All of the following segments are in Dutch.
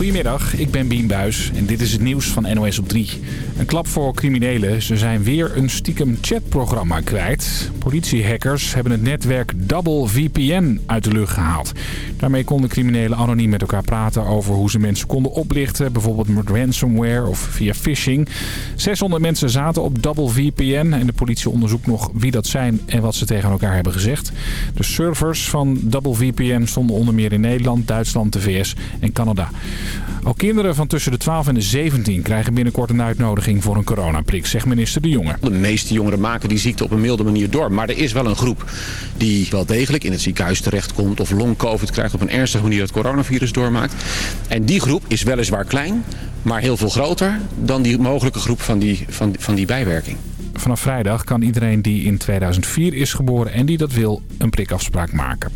Goedemiddag, ik ben Bien Buis en dit is het nieuws van NOS op 3. Een klap voor criminelen. Ze zijn weer een stiekem chatprogramma kwijt. Politiehackers hebben het netwerk Double VPN uit de lucht gehaald. Daarmee konden criminelen anoniem met elkaar praten over hoe ze mensen konden oplichten. Bijvoorbeeld met ransomware of via phishing. 600 mensen zaten op Double VPN en de politie onderzoekt nog wie dat zijn en wat ze tegen elkaar hebben gezegd. De servers van Double VPN stonden onder meer in Nederland, Duitsland, de VS en Canada. Ook kinderen van tussen de 12 en de 17 krijgen binnenkort een uitnodiging voor een coronaprik, zegt minister De Jonge. De meeste jongeren maken die ziekte op een milde manier door. Maar er is wel een groep die wel degelijk in het ziekenhuis terechtkomt of long-covid krijgt op een ernstige manier het coronavirus doormaakt. En die groep is weliswaar klein, maar heel veel groter dan die mogelijke groep van die, van, van die bijwerking. Vanaf vrijdag kan iedereen die in 2004 is geboren en die dat wil een prikafspraak maken.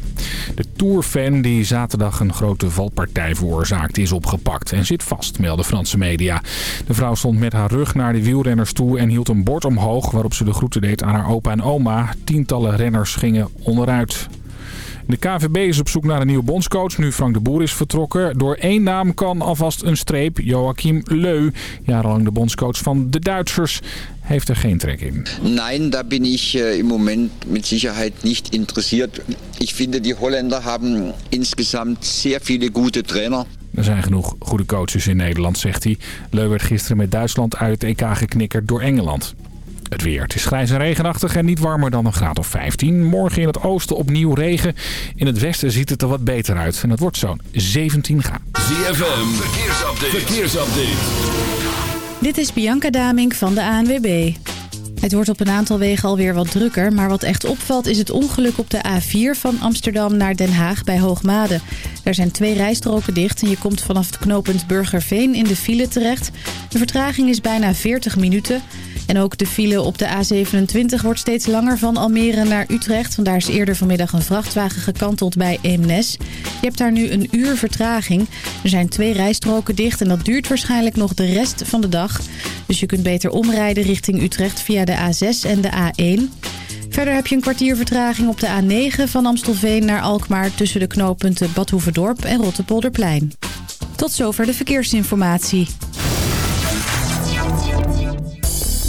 De Tour-fan die zaterdag een grote valpartij veroorzaakte is opgepakt en zit vast, melden Franse media. De vrouw stond met haar rug naar de wielrenners toe en hield een bord omhoog waarop ze de groeten deed aan haar opa en oma. Tientallen renners gingen onderuit. De KVB is op zoek naar een nieuwe bondscoach nu Frank de Boer is vertrokken. Door één naam kan alvast een streep. Joachim Leu, jarenlang de bondscoach van de Duitsers, heeft er geen trek in. Nein, da bin ich äh, im Moment mit Sicherheit nicht interessiert. Ich finde, die Holländer haben insgesamt sehr viele gute Trainer. Er zijn genoeg goede coaches in Nederland, zegt hij. Leu werd gisteren met Duitsland uit het EK geknikkerd door Engeland. Het weer. Het is grijs en regenachtig en niet warmer dan een graad of 15. Morgen in het oosten opnieuw regen. In het westen ziet het er wat beter uit. En het wordt zo'n 17 graden. ZFM, verkeersupdate. verkeersupdate. Dit is Bianca Damink van de ANWB. Het wordt op een aantal wegen alweer wat drukker, maar wat echt opvalt is het ongeluk op de A4 van Amsterdam naar Den Haag bij Hoogmade. Er zijn twee rijstroken dicht en je komt vanaf het knooppunt Burgerveen in de file terecht. De vertraging is bijna 40 minuten. En ook de file op de A27 wordt steeds langer van Almere naar Utrecht. Want daar is eerder vanmiddag een vrachtwagen gekanteld bij Eemnes. Je hebt daar nu een uur vertraging. Er zijn twee rijstroken dicht en dat duurt waarschijnlijk nog de rest van de dag. Dus je kunt beter omrijden richting Utrecht via de A6 en de A1. Verder heb je een kwartier vertraging op de A9 van Amstelveen naar Alkmaar... tussen de knooppunten Badhoevedorp en Rottepolderplein. Tot zover de verkeersinformatie.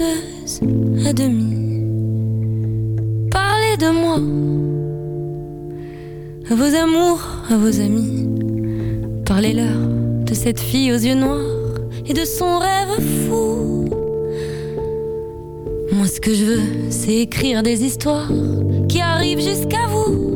À demi. Parlez de moi, à vos amours, à vos amis. Parlez-leur de cette fille aux yeux noirs et de son rêve fou. Moi, ce que je veux, c'est écrire des histoires qui arrivent jusqu'à vous.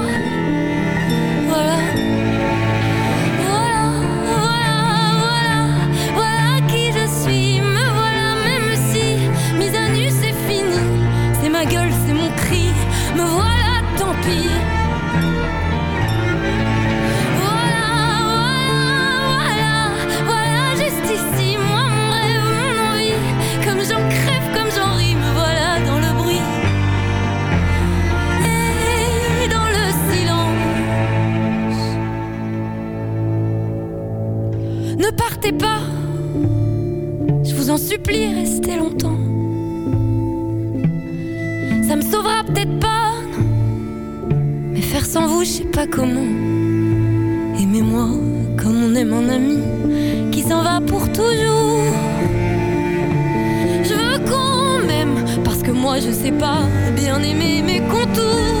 Ne partez pas, je vous en supplie, restez longtemps. Je sais pas comment. Aimez-moi comme on aime un ami qui s'en va pour toujours. Je veux qu'on m'aime parce que moi je sais pas bien aimer mes contours.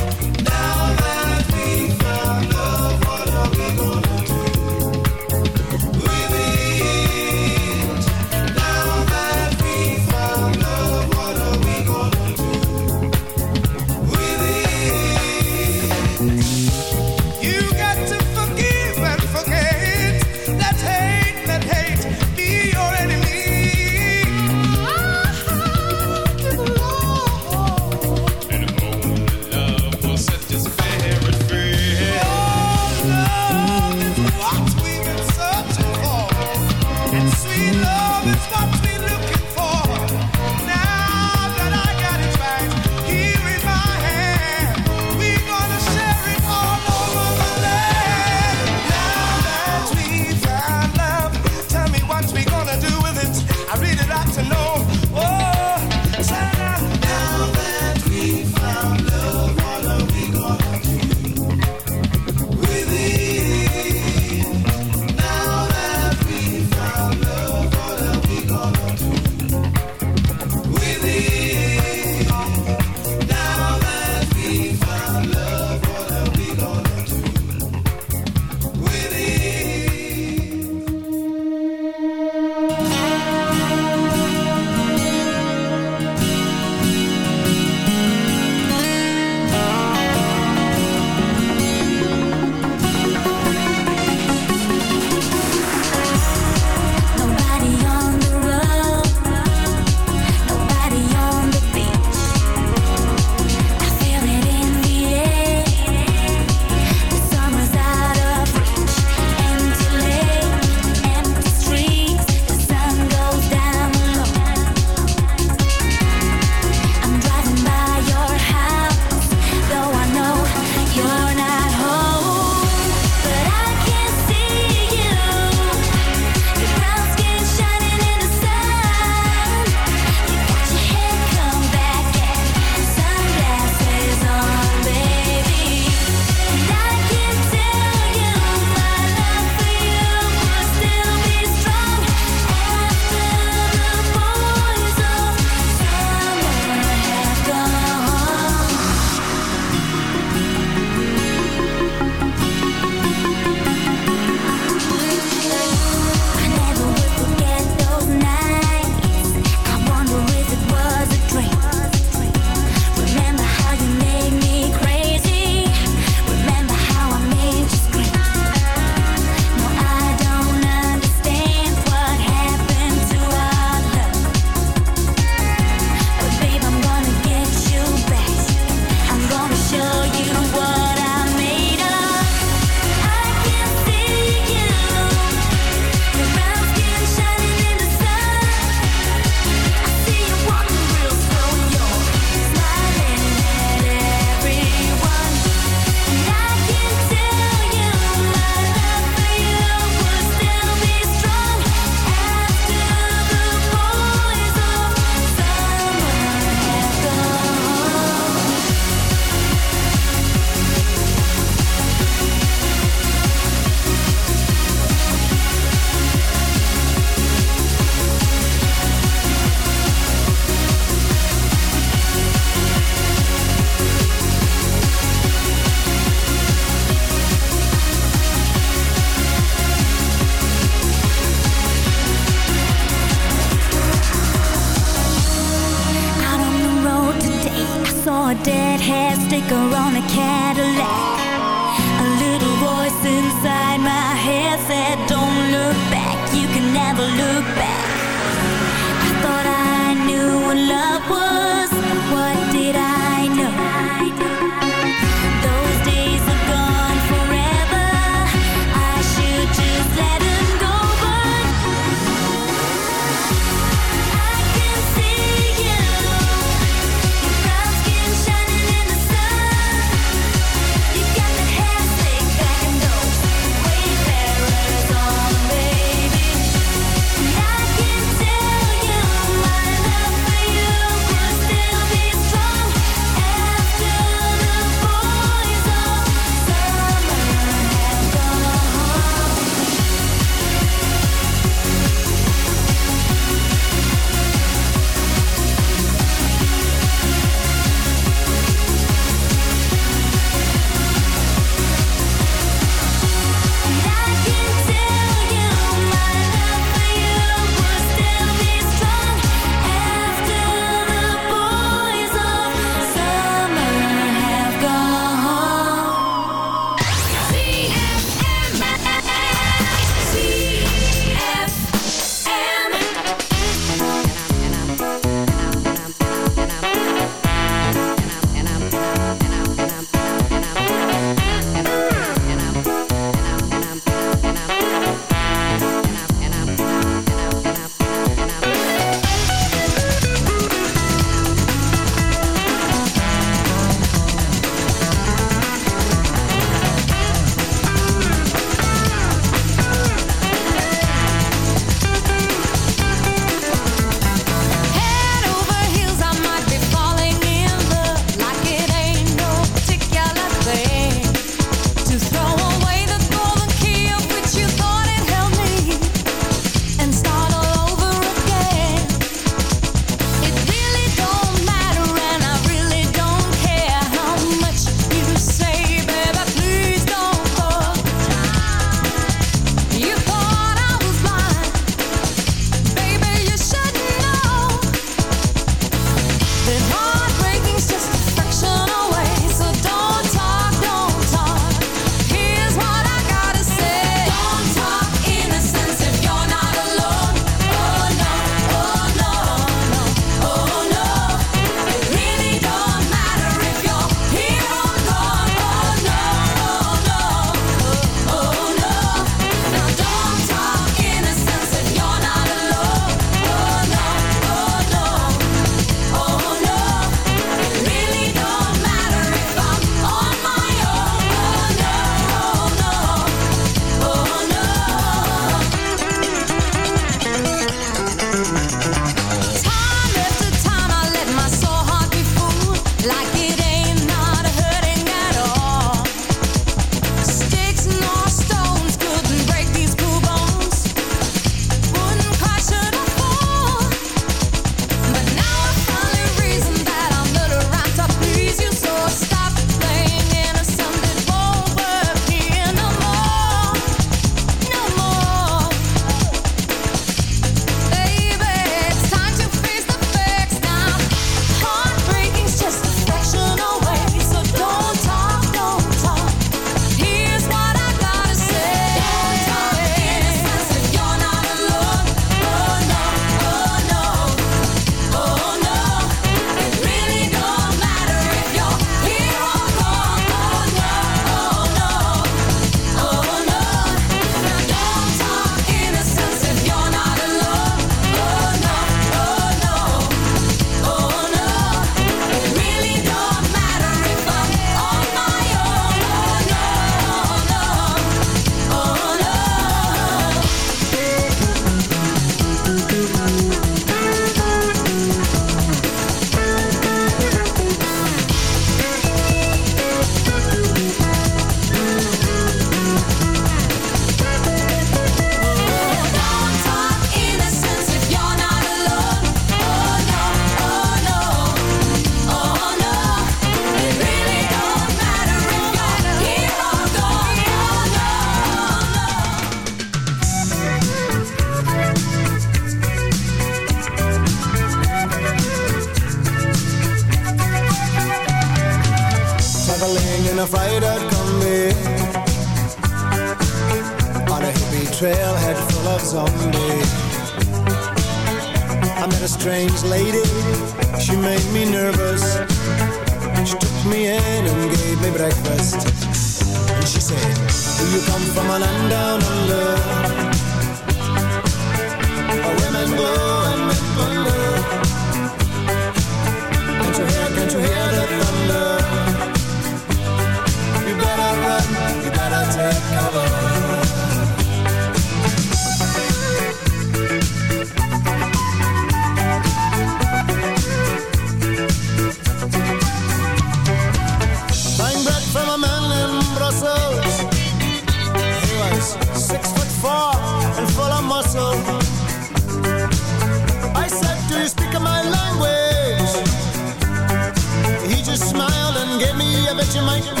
Jamaica.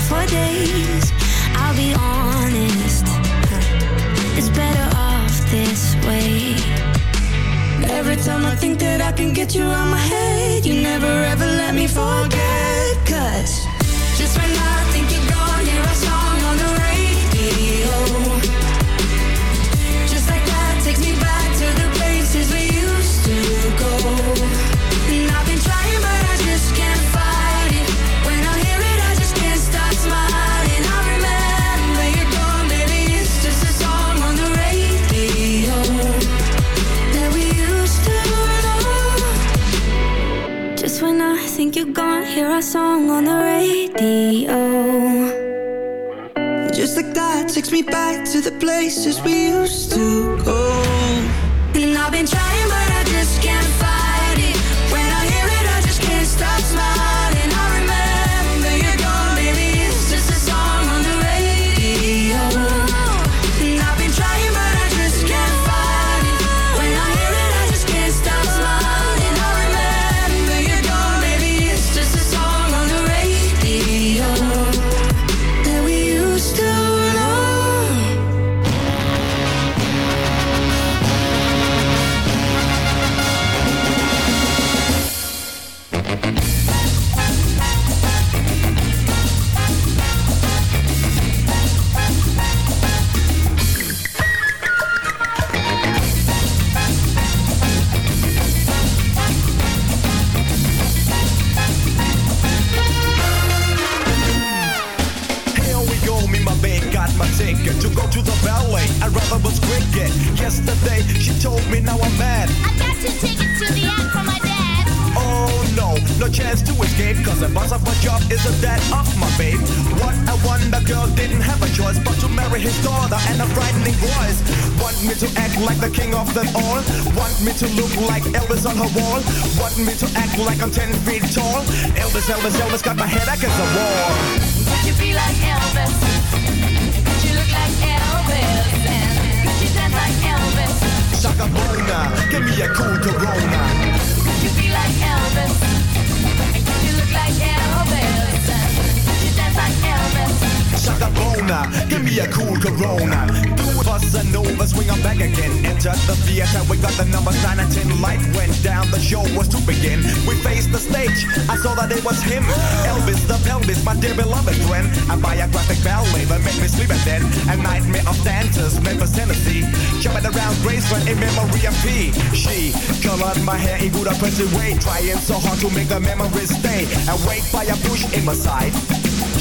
for days. I'll be honest, it's better off this way. Every time I think that I can get you out my head, you never ever let me forget. Cause just when I think you're. Hear our song on the radio. Just like that takes me back to the places we used to go. Cause the boss of my job is a dad of my babe. What a wonder girl didn't have a choice but to marry his daughter and a frightening voice. Want me to act like the king of them all? Want me to look like Elvis on her wall? Want me to act like I'm 10 feet tall? Elvis, Elvis, Elvis got my head against the wall. Could you be like Elvis? Could you look like Elvis? And could you dance like Elvis? Shaka Bona, give me a cool Corona. Shaka Bona, give me a cool Corona. Do it, bust a nova, swing on back again. Enter the theater, we got the numbers 9 and 10. Light went down, the show was to begin. We faced the stage, I saw that it was him. Elvis the pelvis, my dear beloved friend. And a biographic ballet that made me sleep at then. A nightmare of dancers, Memphis, Tennessee. Jumping around Graceland in memory of P. She colored my hair in good oppressive way. Trying so hard to make the memories stay. Awake by a bush in my side.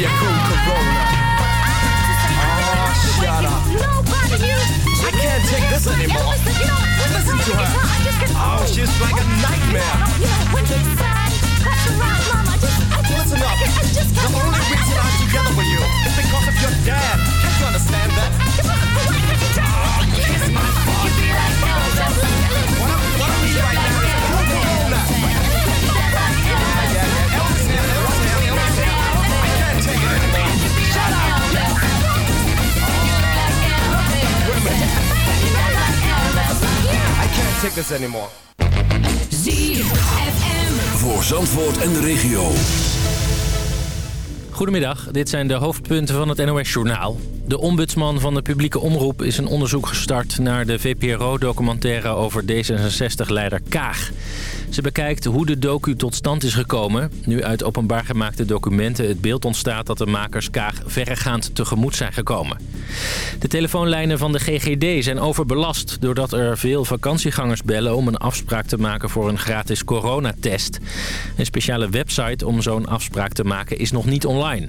be a cool corona. Oh, shut up. I can't take this anymore. Listen, listen to her. Oh, she's like a nightmare. Listen up. The only reason I'm together anymore. Voor Zandvoort en de regio. Goedemiddag, dit zijn de hoofdpunten van het NOS-journaal. De ombudsman van de publieke omroep is een onderzoek gestart... naar de VPRO-documentaire over D66-leider Kaag. Ze bekijkt hoe de docu tot stand is gekomen. Nu uit openbaar gemaakte documenten het beeld ontstaat... dat de makers Kaag verregaand tegemoet zijn gekomen. De telefoonlijnen van de GGD zijn overbelast... doordat er veel vakantiegangers bellen om een afspraak te maken voor een gratis coronatest. Een speciale website om zo'n afspraak te maken is nog niet online.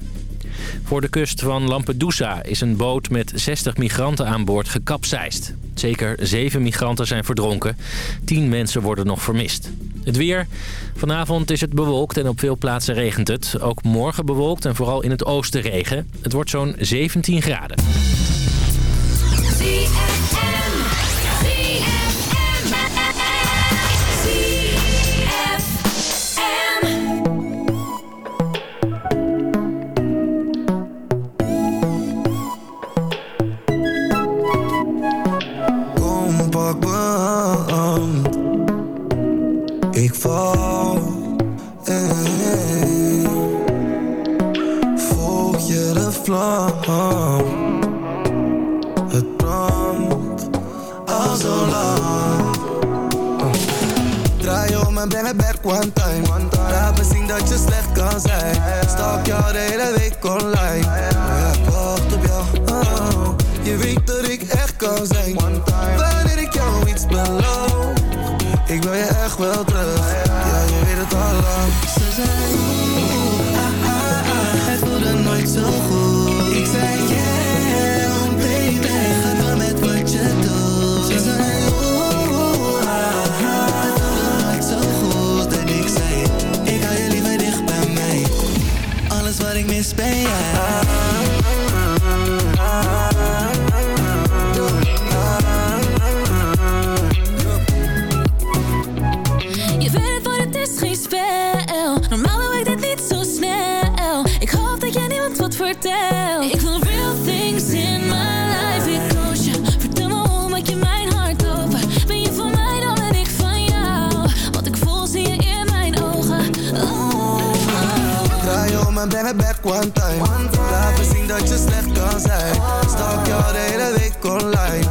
Voor de kust van Lampedusa is een boot met 60 migranten aan boord gekapseist. Zeker 7 migranten zijn verdronken. 10 mensen worden nog vermist. Het weer. Vanavond is het bewolkt en op veel plaatsen regent het. Ook morgen bewolkt en vooral in het oosten regen. Het wordt zo'n 17 graden. Volg je de vlam? Het brandt al zo lang. Draai je om mijn benen one time. Laat me zien dat je slecht kan zijn. Stok jou de hele week online. Ik wacht op jou. Je weet dat ik echt kan zijn. Wanneer ik jou iets beloof, ik wil je echt wel terug. time One time, Laat me zien dat je slecht kan zijn. Stalk jou de hele week online.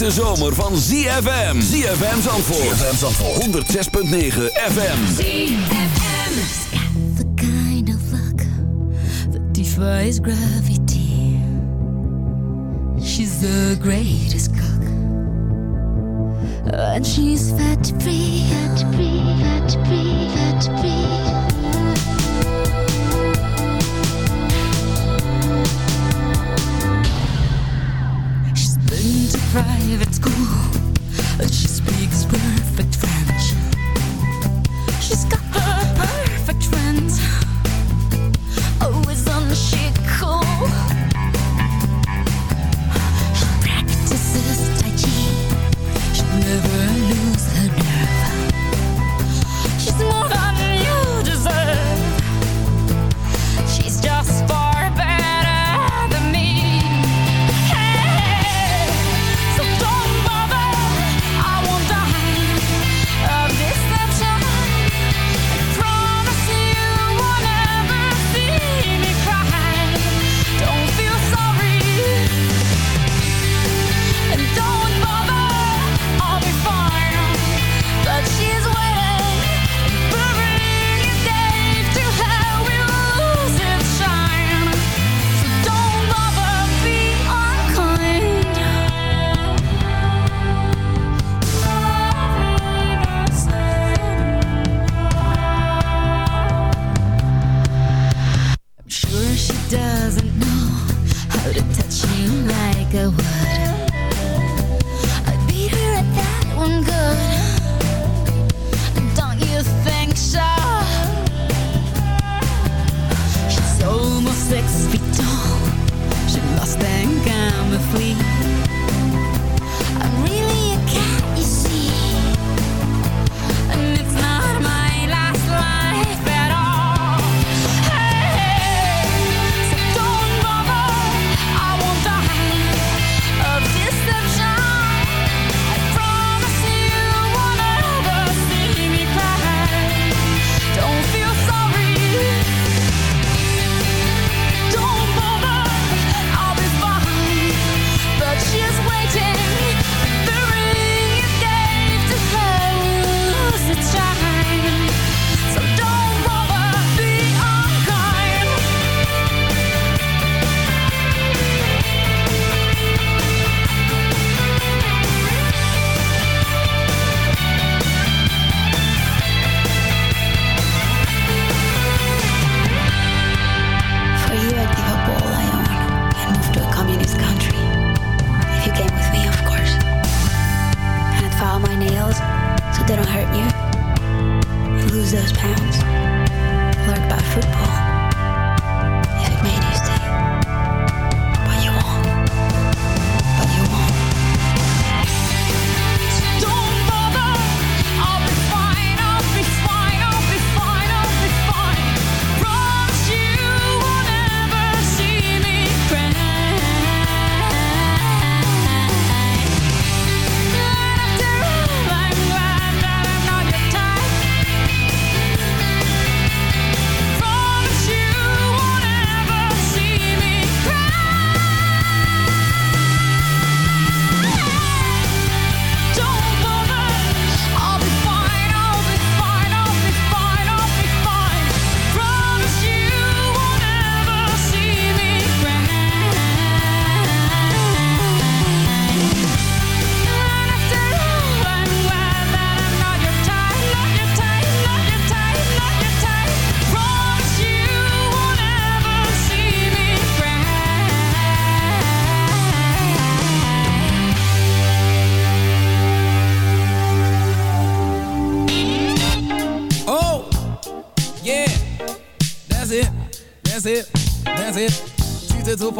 hete zomer van ZFM. ZFM Zandvoort. ZFM Zandvoort. 106.9 FM. ZFM. The kind of luck that defies gravity. She's the greatest cook. And she's fat free, fat free, fat free, fat free. private school. She speaks perfect French. She's got her perfect friends.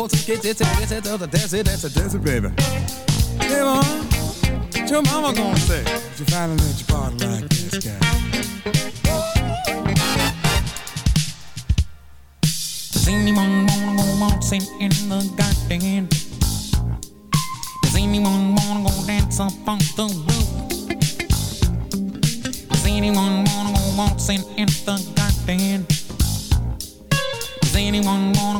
want to get it, take it, to the desert, that's a desert, baby. Hey, mom, what your mama gonna say? Did you finally let your party like this guy. Does anyone wanna go waltzing in the garden? Does anyone wanna go dance up on the roof? Does anyone wanna go waltzing in the garden? Does anyone wanna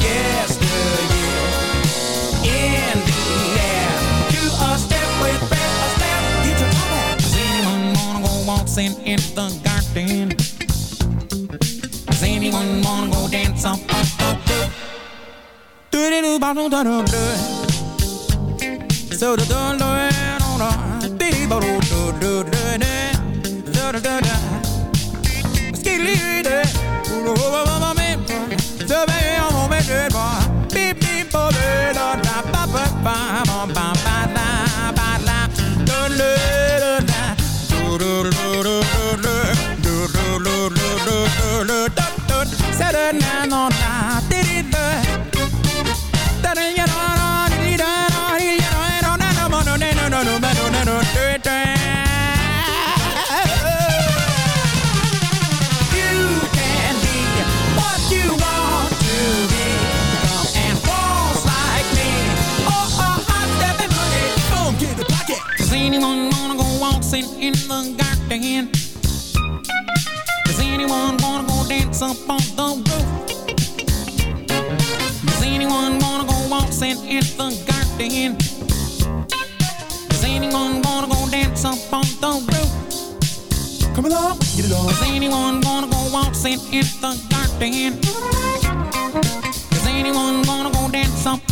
yesteryear. In the garden? Does anyone wanna go dance on the roof? Do do do ba do do do do. So do do do do do. Dee ba do do do do do. Do do do do. Do. Saturday night on dance up on the roof? Does anyone wanna go waltzing in the garden? Does anyone wanna go dance up on the roof? Come along, get it on. Does anyone wanna go waltzing in the garden? Does anyone wanna go dance up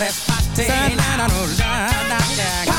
Let's party. Saying I don't know.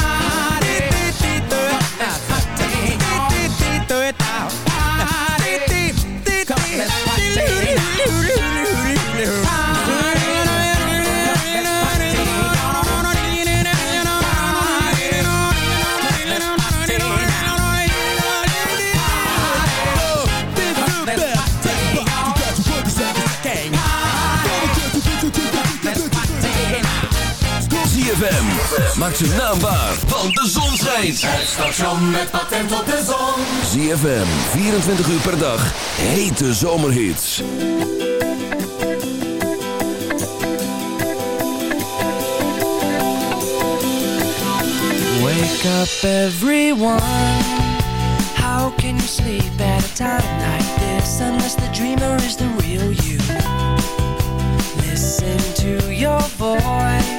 Maak zijn naam waar, want de zon schijnt. Het station met patent op de zon. ZFM, 24 uur per dag. Hete zomerhits. Wake up everyone How can you sleep at a time like this Unless the dreamer is the real you Listen to your voice